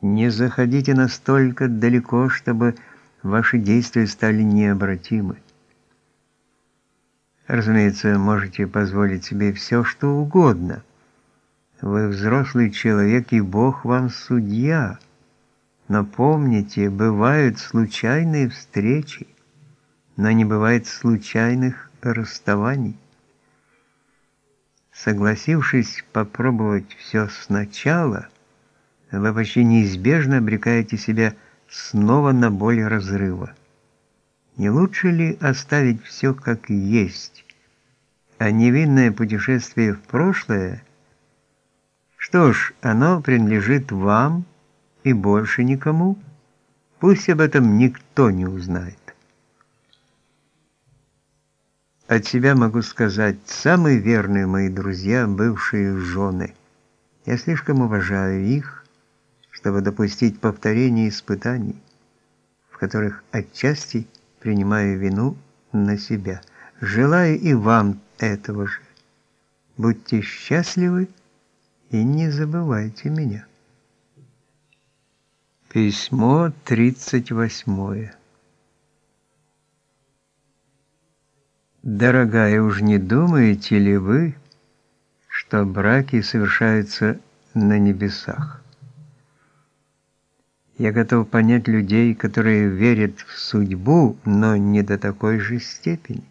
Не заходите настолько далеко, чтобы ваши действия стали необратимы. Разумеется, можете позволить себе все, что угодно. Вы взрослый человек, и Бог вам судья. Но помните, бывают случайные встречи, но не бывает случайных расставаний. Согласившись попробовать все сначала, вы почти неизбежно обрекаете себя снова на боль разрыва. Не лучше ли оставить все как есть, а невинное путешествие в прошлое? Что ж, оно принадлежит вам и больше никому. Пусть об этом никто не узнает. От себя могу сказать, самые верные мои друзья, бывшие жены. Я слишком уважаю их, чтобы допустить повторения испытаний, в которых отчасти принимаю вину на себя. Желаю и вам этого же. Будьте счастливы и не забывайте меня. Письмо 38. Дорогая, уж не думаете ли вы, что браки совершаются на небесах? Я готов понять людей, которые верят в судьбу, но не до такой же степени.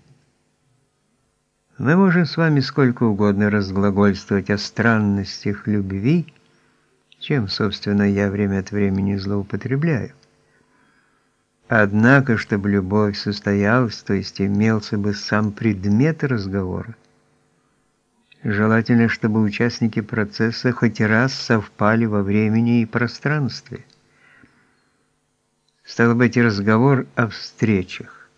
Мы можем с вами сколько угодно разглагольствовать о странностях любви, чем, собственно, я время от времени злоупотребляю. Однако, чтобы любовь состоялась, то есть имелся бы сам предмет разговора, желательно, чтобы участники процесса хоть раз совпали во времени и пространстве – Стало быть, разговор о встречах.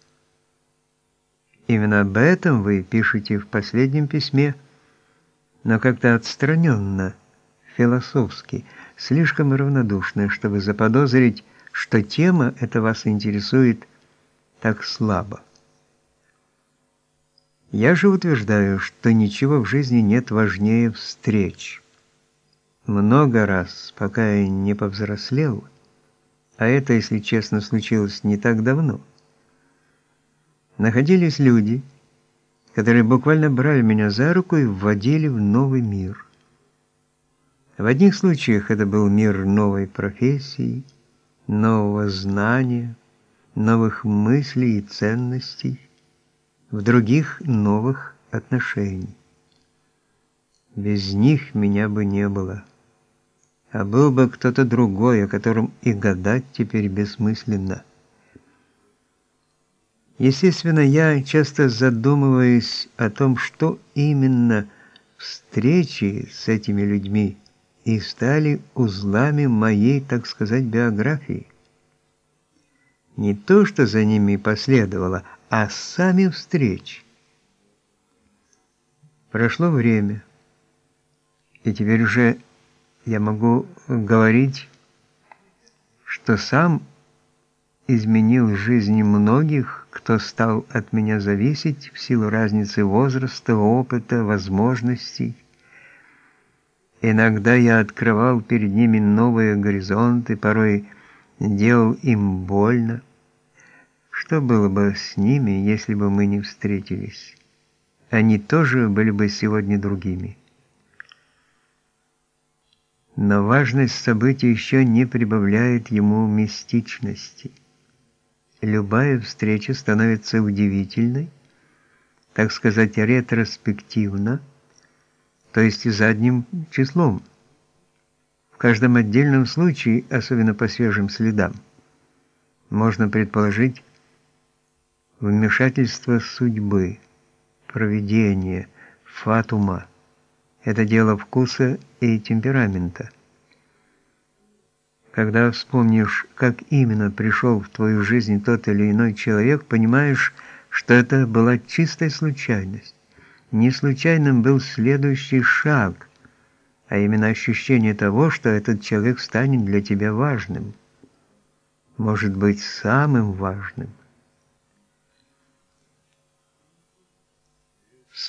Именно об этом вы пишете в последнем письме, но как-то отстраненно, философски, слишком равнодушно, чтобы заподозрить, что тема эта вас интересует так слабо. Я же утверждаю, что ничего в жизни нет важнее встреч. Много раз, пока я не повзрослел, а это, если честно, случилось не так давно. Находились люди, которые буквально брали меня за руку и вводили в новый мир. В одних случаях это был мир новой профессии, нового знания, новых мыслей и ценностей, в других – новых отношений. Без них меня бы не было а был бы кто-то другой, о котором и гадать теперь бессмысленно. Естественно, я часто задумываюсь о том, что именно встречи с этими людьми и стали узлами моей, так сказать, биографии. Не то, что за ними последовало, а сами встречи. Прошло время, и теперь уже я могу говорить, что сам изменил жизни многих, кто стал от меня зависеть в силу разницы возраста, опыта, возможностей. Иногда я открывал перед ними новые горизонты, порой делал им больно. Что было бы с ними, если бы мы не встретились? Они тоже были бы сегодня другими. Но важность события еще не прибавляет ему мистичности. Любая встреча становится удивительной, так сказать, ретроспективно, то есть задним числом. В каждом отдельном случае, особенно по свежим следам, можно предположить вмешательство судьбы, провидения, фатума. Это дело вкуса и темперамента. Когда вспомнишь, как именно пришел в твою жизнь тот или иной человек, понимаешь, что это была чистая случайность. Не случайным был следующий шаг, а именно ощущение того, что этот человек станет для тебя важным. Может быть, самым важным.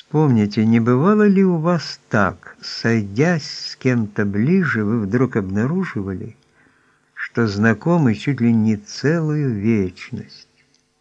Вспомните, не бывало ли у вас так, сойдясь с кем-то ближе, вы вдруг обнаруживали, что знакомы чуть ли не целую вечность.